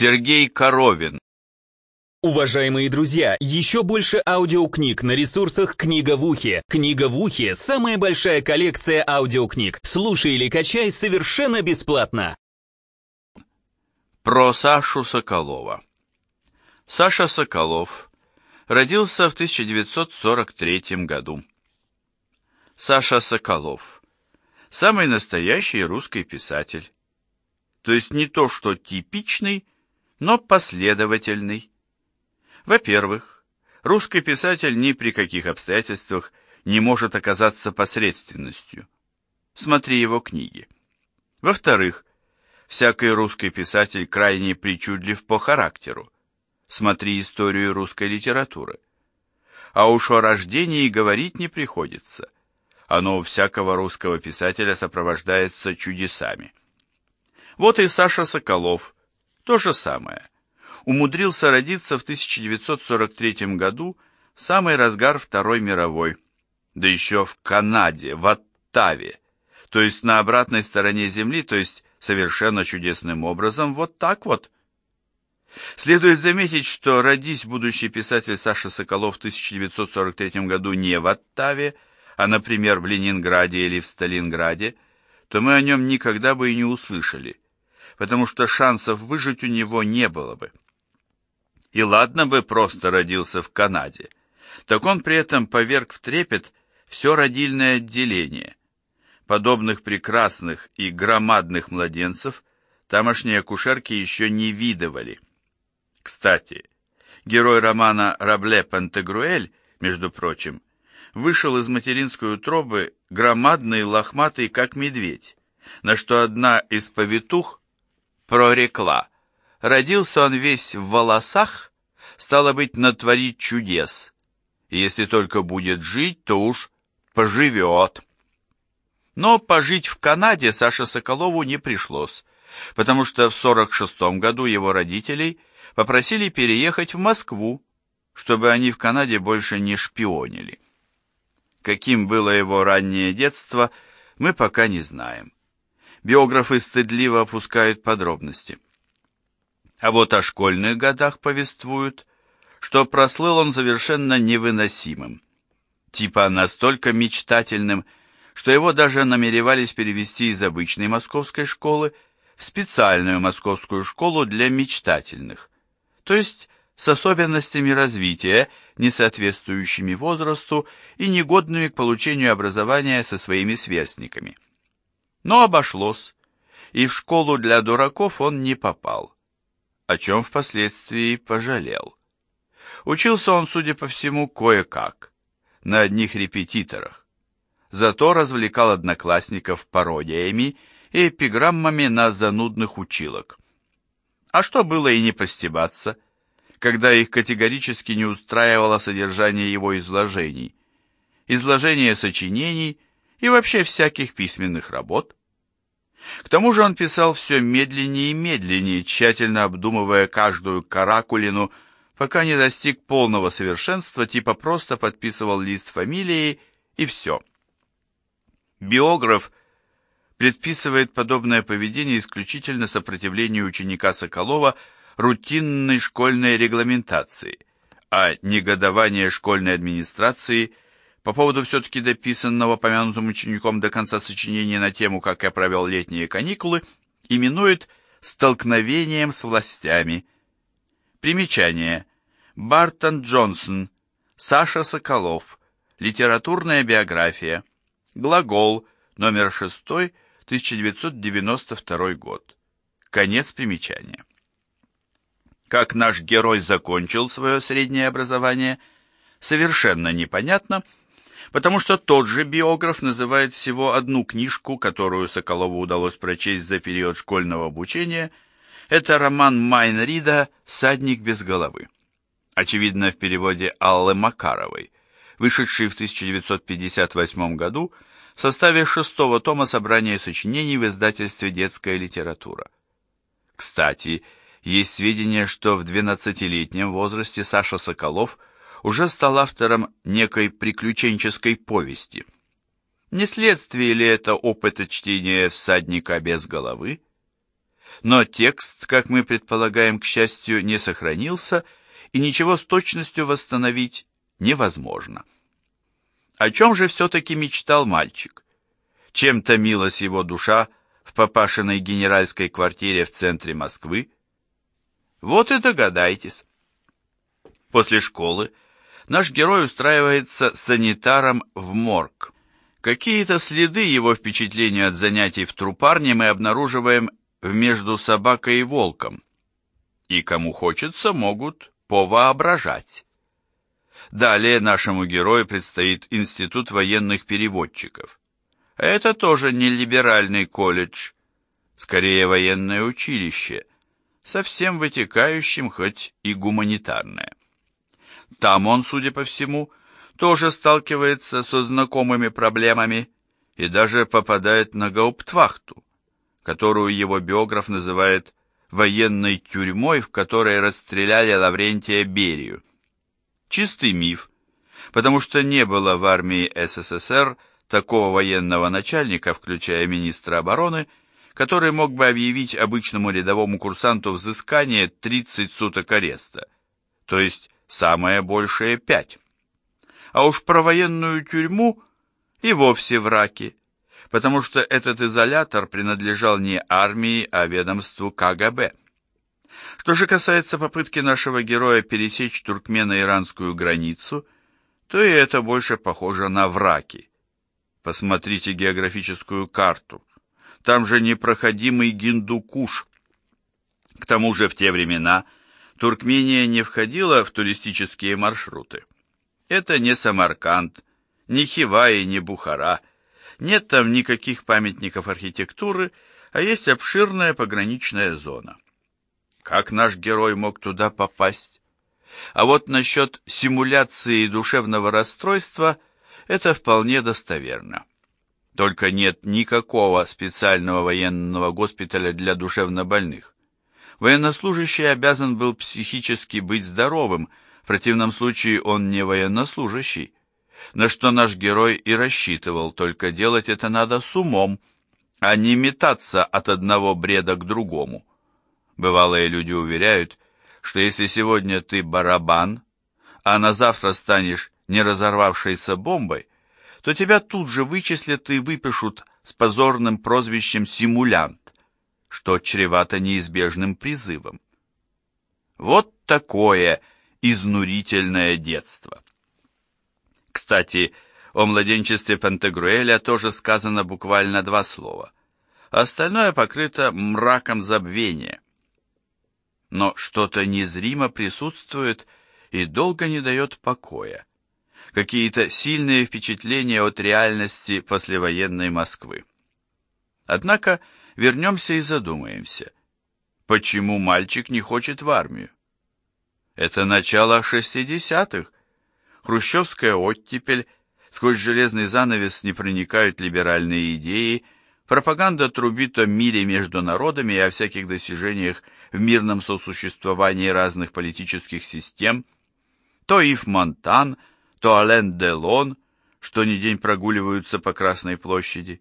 Сергей Коровин. Уважаемые друзья, еще больше аудиокниг на ресурсах «Книга в ухе». «Книга в ухе» — самая большая коллекция аудиокниг. Слушай или качай совершенно бесплатно. Про Сашу Соколова. Саша Соколов родился в 1943 году. Саша Соколов. Самый настоящий русский писатель. То есть не то, что типичный, но последовательный. Во-первых, русский писатель ни при каких обстоятельствах не может оказаться посредственностью. Смотри его книги. Во-вторых, всякий русский писатель крайне причудлив по характеру. Смотри историю русской литературы. А уж о рождении говорить не приходится. Оно у всякого русского писателя сопровождается чудесами. Вот и Саша Соколов, то же самое – умудрился родиться в 1943 году в самый разгар Второй мировой, да еще в Канаде, в Оттаве, то есть на обратной стороне Земли, то есть совершенно чудесным образом, вот так вот. Следует заметить, что родись будущий писатель Саша Соколов в 1943 году не в Оттаве, а, например, в Ленинграде или в Сталинграде, то мы о нем никогда бы и не услышали, потому что шансов выжить у него не было бы. И ладно бы просто родился в Канаде, так он при этом поверг в трепет все родильное отделение. Подобных прекрасных и громадных младенцев тамошние акушерки еще не видывали. Кстати, герой романа Рабле Пантегруэль, между прочим, вышел из материнской утробы громадный лохматый, как медведь, на что одна из повитух прорекла – Родился он весь в волосах, стало быть, натворить чудес. Если только будет жить, то уж поживет. Но пожить в Канаде Саше Соколову не пришлось, потому что в 46 году его родителей попросили переехать в Москву, чтобы они в Канаде больше не шпионили. Каким было его раннее детство, мы пока не знаем. Биографы стыдливо опускают подробности. А вот о школьных годах повествуют, что прослыл он совершенно невыносимым. Типа настолько мечтательным, что его даже намеревались перевести из обычной московской школы в специальную московскую школу для мечтательных, то есть с особенностями развития, не соответствующими возрасту и негодными к получению образования со своими сверстниками. Но обошлось, и в школу для дураков он не попал о чем впоследствии пожалел. Учился он, судя по всему, кое-как, на одних репетиторах. Зато развлекал одноклассников пародиями и эпиграммами на занудных училок. А что было и не постебаться, когда их категорически не устраивало содержание его изложений, изложение сочинений и вообще всяких письменных работ, к тому же он писал все медленнее и медленнее, тщательно обдумывая каждую каракулину, пока не достиг полного совершенства, типа просто подписывал лист фамилии и все. Биограф предписывает подобное поведение исключительно сопротивлению ученика Соколова рутинной школьной регламентации, а негодование школьной администрации – по поводу все-таки дописанного помянутым учеником до конца сочинения на тему «Как я провел летние каникулы», именует «столкновением с властями». Примечание. Бартон Джонсон, Саша Соколов, литературная биография, глагол, номер 6, 1992 год. Конец примечания. Как наш герой закончил свое среднее образование, совершенно непонятно, потому что тот же биограф называет всего одну книжку, которую Соколову удалось прочесть за период школьного обучения. Это роман Майнрида «Садник без головы». Очевидно, в переводе Аллы Макаровой, вышедший в 1958 году в составе шестого тома собрания сочинений в издательстве «Детская литература». Кстати, есть сведения, что в 12-летнем возрасте Саша Соколов – уже стал автором некой приключенческой повести. Не следствие ли это опыта чтения «Всадника без головы»? но текст, как мы предполагаем, к счастью, не сохранился, и ничего с точностью восстановить невозможно. О чем же все-таки мечтал мальчик? Чем томилась его душа в папашиной генеральской квартире в центре Москвы? Вот и догадайтесь. После школы наш герой устраивается санитаром в морг. Какие-то следы его впечатления от занятий в трупарне мы обнаруживаем в «Между собакой и волком». И кому хочется, могут повоображать. Далее нашему герою предстоит Институт военных переводчиков. Это тоже не либеральный колледж, скорее военное училище, совсем вытекающим, хоть и гуманитарное. Там он, судя по всему, тоже сталкивается со знакомыми проблемами и даже попадает на гауптвахту, которую его биограф называет военной тюрьмой, в которой расстреляли Лаврентия Берию. Чистый миф, потому что не было в армии СССР такого военного начальника, включая министра обороны, который мог бы объявить обычному рядовому курсанту взыскание 30 суток ареста, то есть самое большее 5. А уж про военную тюрьму и вовсе враки, потому что этот изолятор принадлежал не армии, а ведомству КГБ. Что же касается попытки нашего героя пересечь туркмено-иранскую границу, то и это больше похоже на враки. Посмотрите географическую карту. Там же непроходимый Гиндукуш. К тому же в те времена Туркмения не входила в туристические маршруты. Это не Самарканд, не Хива и не Бухара. Нет там никаких памятников архитектуры, а есть обширная пограничная зона. Как наш герой мог туда попасть? А вот насчет симуляции душевного расстройства это вполне достоверно. Только нет никакого специального военного госпиталя для душевнобольных. Военнослужащий обязан был психически быть здоровым, в противном случае он не военнослужащий. На что наш герой и рассчитывал, только делать это надо с умом, а не метаться от одного бреда к другому. Бывалые люди уверяют, что если сегодня ты барабан, а на завтра станешь не разорвавшейся бомбой, то тебя тут же вычислят и выпишут с позорным прозвищем «симулянт», что чревато неизбежным призывом. Вот такое изнурительное детство. Кстати, о младенчестве Пантагруэля тоже сказано буквально два слова. Остальное покрыто мраком забвения но что-то незримо присутствует и долго не дает покоя. Какие-то сильные впечатления от реальности послевоенной Москвы. Однако вернемся и задумаемся, почему мальчик не хочет в армию? Это начало 60-х. Хрущевская оттепель, сквозь железный занавес не проникают либеральные идеи, пропаганда трубит о мире между народами и о всяких достижениях в мирном сосуществовании разных политических систем, то Ив Монтан, то Ален Делон, что ни день прогуливаются по Красной площади.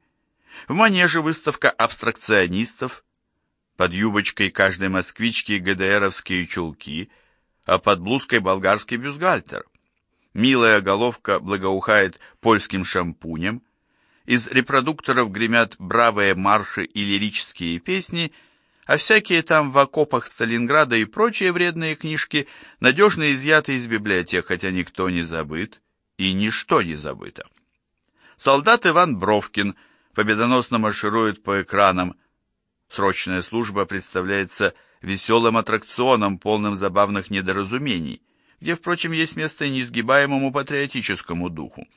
В манеже выставка абстракционистов, под юбочкой каждой москвички ГДРовские чулки, а под блузкой болгарский бюстгальтер. Милая головка благоухает польским шампунем, из репродукторов гремят бравые марши и лирические песни – а всякие там в окопах Сталинграда и прочие вредные книжки надежно изъяты из библиотек, хотя никто не забыт и ничто не забыто. Солдат Иван Бровкин победоносно марширует по экранам. Срочная служба представляется веселым аттракционом, полным забавных недоразумений, где, впрочем, есть место неизгибаемому патриотическому духу.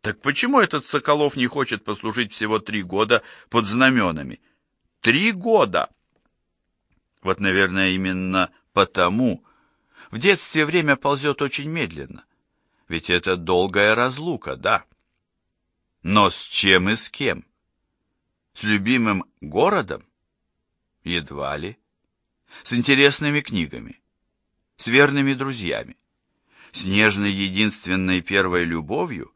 Так почему этот Соколов не хочет послужить всего три года под знаменами? Три года! Вот, наверное, именно потому в детстве время ползет очень медленно. Ведь это долгая разлука, да? Но с чем и с кем? С любимым городом? Едва ли. С интересными книгами. С верными друзьями. С нежной единственной первой любовью?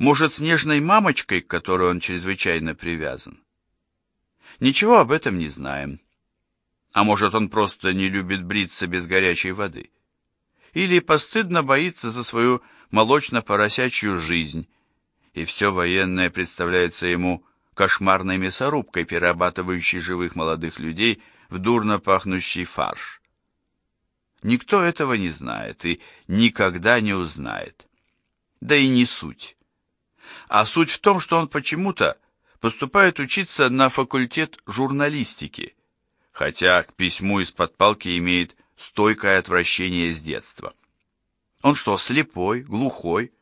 Может, с нежной мамочкой, к которой он чрезвычайно привязан? Ничего об этом не знаем А может, он просто не любит бриться без горячей воды? Или постыдно боится за свою молочно-поросячью жизнь, и все военное представляется ему кошмарной мясорубкой, перерабатывающей живых молодых людей в дурно пахнущий фарш. Никто этого не знает и никогда не узнает. Да и не суть. А суть в том, что он почему-то поступает учиться на факультет журналистики, хотя к письму из-под палки имеет стойкое отвращение с детства. Он что, слепой, глухой?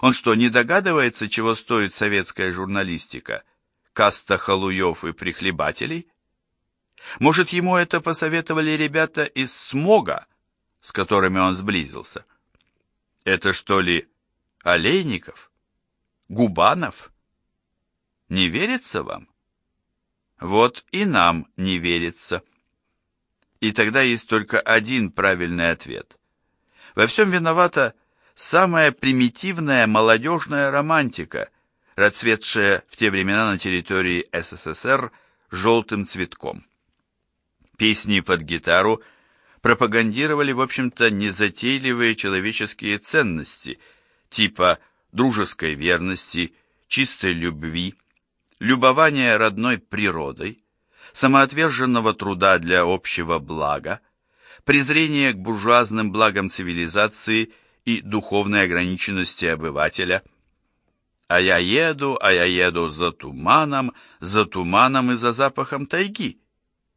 Он что, не догадывается, чего стоит советская журналистика? Каста халуев и прихлебателей? Может, ему это посоветовали ребята из СМОГа, с которыми он сблизился? Это что ли Олейников? Губанов? Не верится вам? Вот и нам не верится. И тогда есть только один правильный ответ. Во всем виновата самая примитивная молодежная романтика, расцветшая в те времена на территории СССР желтым цветком. Песни под гитару пропагандировали, в общем-то, незатейливые человеческие ценности, типа дружеской верности, чистой любви, любования родной природой, самоотверженного труда для общего блага, презрения к буржуазным благам цивилизации и духовной ограниченности обывателя. А я еду, а я еду за туманом, за туманом и за запахом тайги,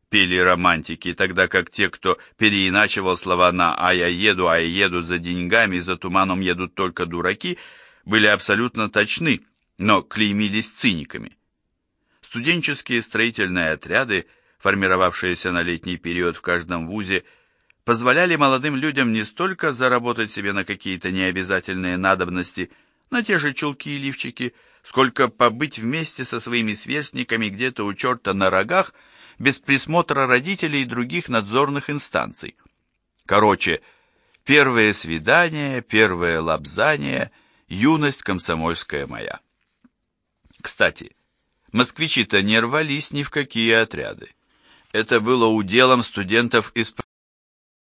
пели романтики, тогда как те, кто переиначивал слова на «а я еду, а я еду за деньгами, за туманом едут только дураки», были абсолютно точны, но клеймились циниками. Студенческие строительные отряды, формировавшиеся на летний период в каждом вузе, позволяли молодым людям не столько заработать себе на какие-то необязательные надобности, на те же чулки и лифчики, сколько побыть вместе со своими сверстниками где-то у черта на рогах, без присмотра родителей и других надзорных инстанций. Короче, первые свидания, первые лапзания, юность комсомольская моя. Кстати, москвичи-то не рвались ни в какие отряды. Это было уделом студентов из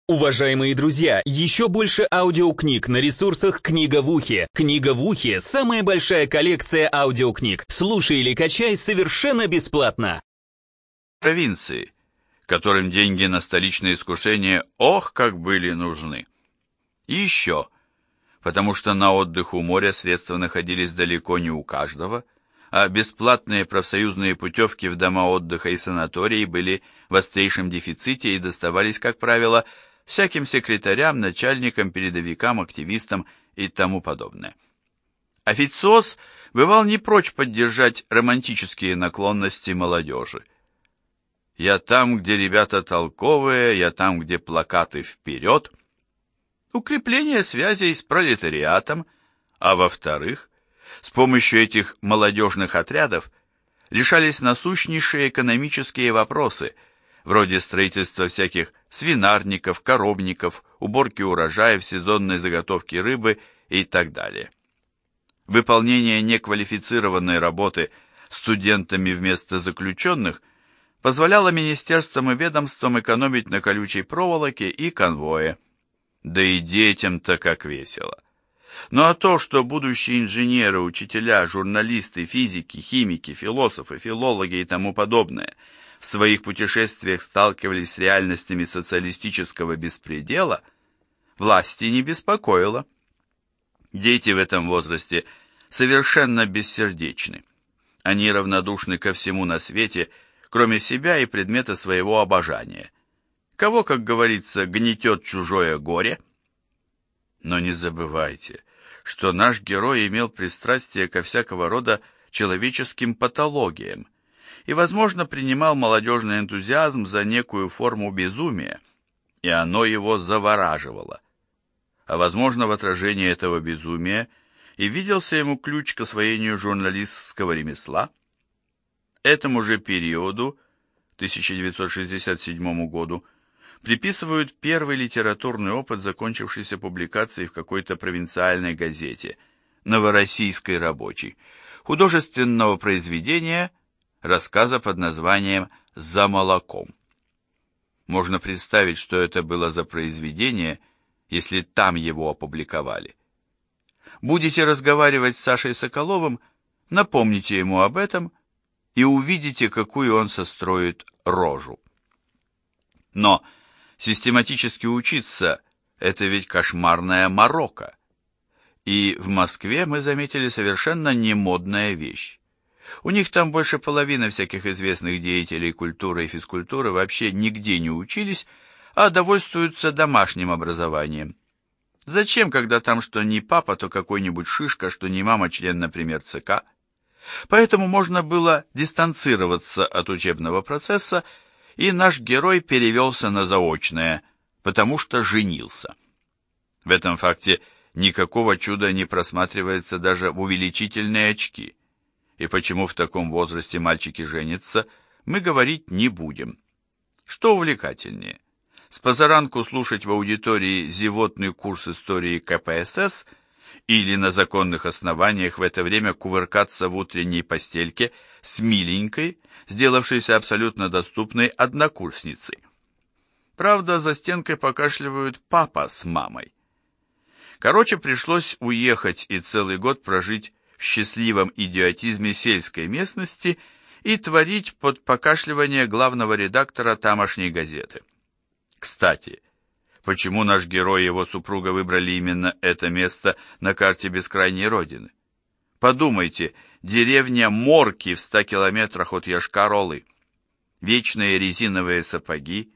Уважаемые друзья, еще больше аудиокниг на ресурсах «Книга в ухе». «Книга в ухе» — самая большая коллекция аудиокниг. Слушай или качай совершенно бесплатно. Провинции, которым деньги на столичное искушение ох, как были нужны. И еще, потому что на отдых у моря средства находились далеко не у каждого, а бесплатные профсоюзные путевки в дома отдыха и санатории были в острейшем дефиците и доставались, как правило, всяким секретарям, начальникам, передовикам, активистам и тому подобное. Официоз бывал не прочь поддержать романтические наклонности молодежи. «Я там, где ребята толковые, я там, где плакаты вперед», укрепление связей с пролетариатом, а во-вторых, с помощью этих молодежных отрядов решались насущнейшие экономические вопросы – вроде строительства всяких свинарников, коровников, уборки урожаев, сезонной заготовки рыбы и так далее. Выполнение неквалифицированной работы студентами вместо заключенных позволяло министерствам и ведомствам экономить на колючей проволоке и конвое. Да и детям-то как весело. Ну а то, что будущие инженеры, учителя, журналисты, физики, химики, философы, филологи и тому подобное – своих путешествиях сталкивались с реальностями социалистического беспредела, власти не беспокоило. Дети в этом возрасте совершенно бессердечны. Они равнодушны ко всему на свете, кроме себя и предмета своего обожания. Кого, как говорится, гнетет чужое горе? Но не забывайте, что наш герой имел пристрастие ко всякого рода человеческим патологиям, и, возможно, принимал молодежный энтузиазм за некую форму безумия, и оно его завораживало. А, возможно, в отражении этого безумия и виделся ему ключ к освоению журналистского ремесла. Этому же периоду, 1967 году, приписывают первый литературный опыт, закончившийся публикацией в какой-то провинциальной газете «Новороссийской рабочей», художественного произведения – рассказа под названием «За молоком». Можно представить, что это было за произведение, если там его опубликовали. Будете разговаривать с Сашей Соколовым, напомните ему об этом и увидите, какую он состроит рожу. Но систематически учиться – это ведь кошмарная морока. И в Москве мы заметили совершенно немодная вещь. У них там больше половины всяких известных деятелей культуры и физкультуры вообще нигде не учились, а довольствуются домашним образованием. Зачем, когда там что не папа, то какой-нибудь шишка, что не мама, член, например, ЦК? Поэтому можно было дистанцироваться от учебного процесса, и наш герой перевелся на заочное, потому что женился. В этом факте никакого чуда не просматривается даже в увеличительные очки – и почему в таком возрасте мальчики женятся, мы говорить не будем. Что увлекательнее? С позаранку слушать в аудитории зевотный курс истории КПСС или на законных основаниях в это время кувыркаться в утренней постельке с миленькой, сделавшейся абсолютно доступной однокурсницей. Правда, за стенкой покашливают папа с мамой. Короче, пришлось уехать и целый год прожить в счастливом идиотизме сельской местности и творить под покашливание главного редактора тамошней газеты. Кстати, почему наш герой и его супруга выбрали именно это место на карте бескрайней родины? Подумайте, деревня Морки в ста километрах от Яшкар-Олы. Вечные резиновые сапоги,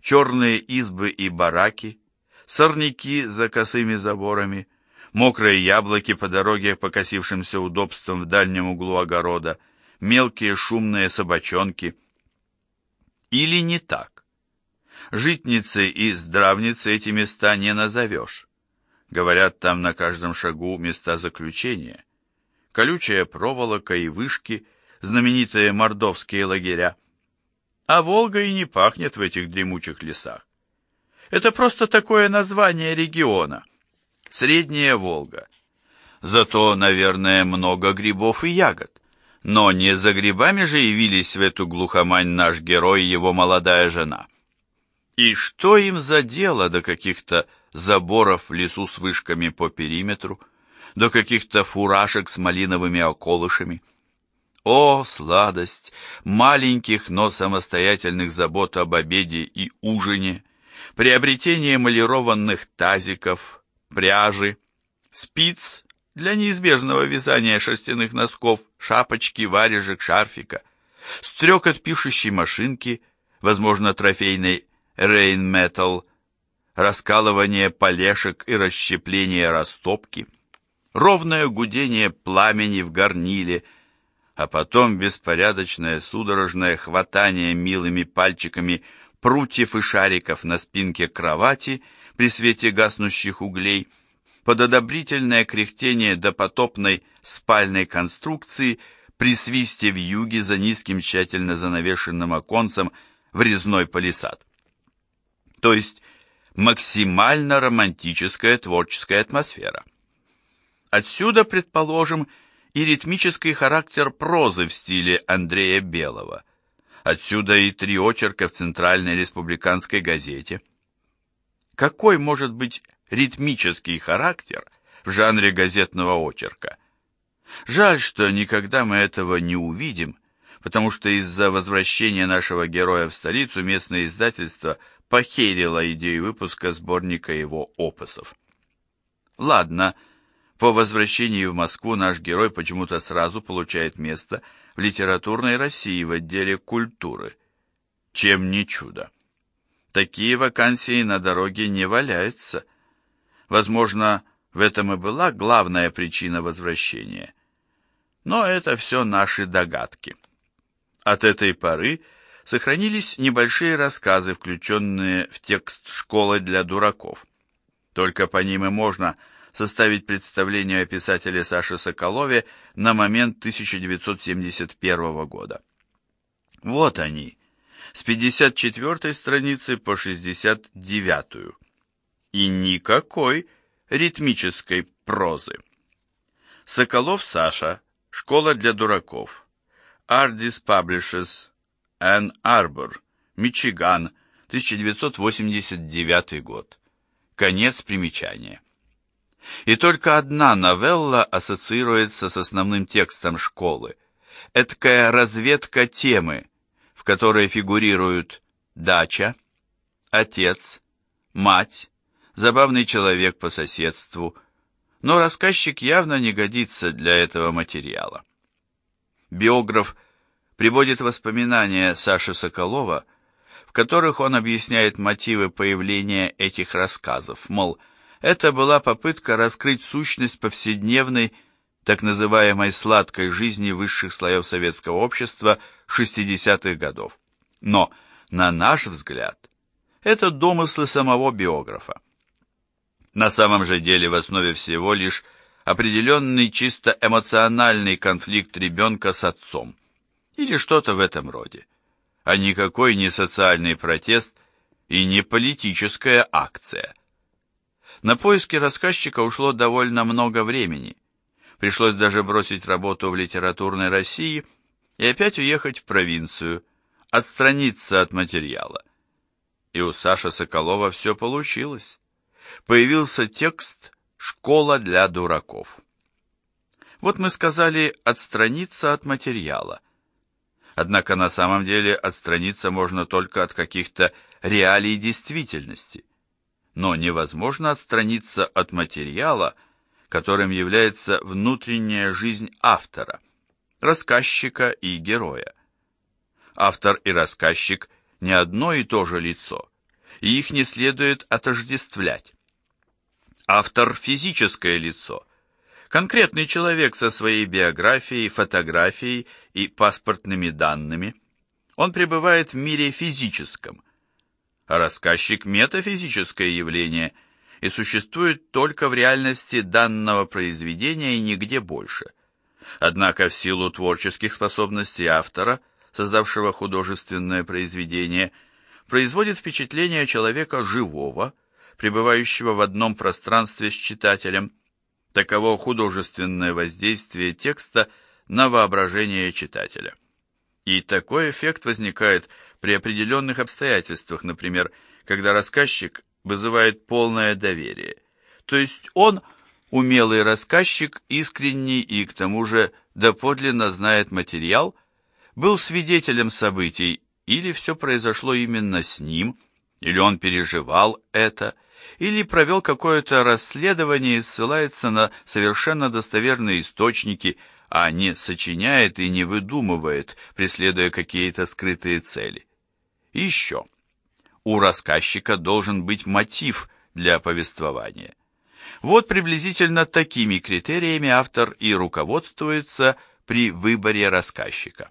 черные избы и бараки, сорняки за косыми заборами – мокрые яблоки по дороге покосившимся удобством в дальнем углу огорода, мелкие шумные собачонки. Или не так? Житницы и здравницы эти места не назовешь. Говорят, там на каждом шагу места заключения. Колючая проволока и вышки, знаменитые мордовские лагеря. А Волга и не пахнет в этих дремучих лесах. Это просто такое название региона. Средняя Волга. Зато, наверное, много грибов и ягод. Но не за грибами же явились в эту глухомань наш герой и его молодая жена. И что им за дело до каких-то заборов в лесу с вышками по периметру, до каких-то фуражек с малиновыми околышами? О, сладость маленьких, но самостоятельных забот об обеде и ужине, приобретение малированных тазиков, пряжи, спиц для неизбежного вязания шерстяных носков, шапочки, варежек, шарфика, стрекот пишущей машинки, возможно, трофейной Rain Metal, раскалывание полешек и расщепление растопки, ровное гудение пламени в горниле, а потом беспорядочное судорожное хватание милыми пальчиками прутьев и шариков на спинке кровати — при свете гаснущих углей, под одобрительное кряхтение допотопной спальной конструкции при свисте в юге за низким тщательно занавешенным оконцем в резной палисад. То есть максимально романтическая творческая атмосфера. Отсюда, предположим, и ритмический характер прозы в стиле Андрея Белого. Отсюда и три очерка в Центральной республиканской газете – какой может быть ритмический характер в жанре газетного очерка? Жаль, что никогда мы этого не увидим, потому что из-за возвращения нашего героя в столицу местное издательство похерило идею выпуска сборника его опусов. Ладно, по возвращении в Москву наш герой почему-то сразу получает место в литературной России в отделе культуры. Чем не чудо. Такие вакансии на дороге не валяются. Возможно, в этом и была главная причина возвращения. Но это все наши догадки. От этой поры сохранились небольшие рассказы, включенные в текст «Школы для дураков». Только по ним и можно составить представление о писателе Саше Соколове на момент 1971 года. Вот они, с 54 страницы по 69. И никакой ритмической прозы. Соколов Саша, Школа для дураков. Ardis Publishers, Ann Arbor, Мичиган, 1989 год. Конец примечания. И только одна новелла ассоциируется с основным текстом школы. Эдакая разведка темы, которой фигурируют дача, отец, мать, забавный человек по соседству, но рассказчик явно не годится для этого материала. Биограф приводит воспоминания Саши Соколова, в которых он объясняет мотивы появления этих рассказов, мол, это была попытка раскрыть сущность повседневной, так называемой сладкой жизни высших слоев советского общества 60-х годов. Но, на наш взгляд, это домыслы самого биографа. На самом же деле в основе всего лишь определенный чисто эмоциональный конфликт ребенка с отцом. Или что-то в этом роде. А никакой не социальный протест и не политическая акция. На поиски рассказчика ушло довольно много времени. Пришлось даже бросить работу в литературной России и опять уехать в провинцию, отстраниться от материала. И у Саши Соколова все получилось. Появился текст «Школа для дураков». Вот мы сказали «отстраниться от материала». Однако на самом деле отстраниться можно только от каких-то реалий действительности. Но невозможно отстраниться от материала, которым является внутренняя жизнь автора, рассказчика и героя. Автор и рассказчик – не одно и то же лицо, и их не следует отождествлять. Автор – физическое лицо, конкретный человек со своей биографией, фотографией и паспортными данными. Он пребывает в мире физическом, а рассказчик – метафизическое явление и существует только в реальности данного произведения и нигде больше. Однако в силу творческих способностей автора – создавшего художественное произведение, производит впечатление человека живого, пребывающего в одном пространстве с читателем. Таково художественное воздействие текста на воображение читателя. И такой эффект возникает при определенных обстоятельствах, например, когда рассказчик вызывает полное доверие. То есть он, умелый рассказчик, искренний и к тому же доподлинно знает материал, был свидетелем событий, или все произошло именно с ним, или он переживал это, или провел какое-то расследование и ссылается на совершенно достоверные источники, а не сочиняет и не выдумывает, преследуя какие-то скрытые цели. Еще. У рассказчика должен быть мотив для повествования. Вот приблизительно такими критериями автор и руководствуется при выборе рассказчика.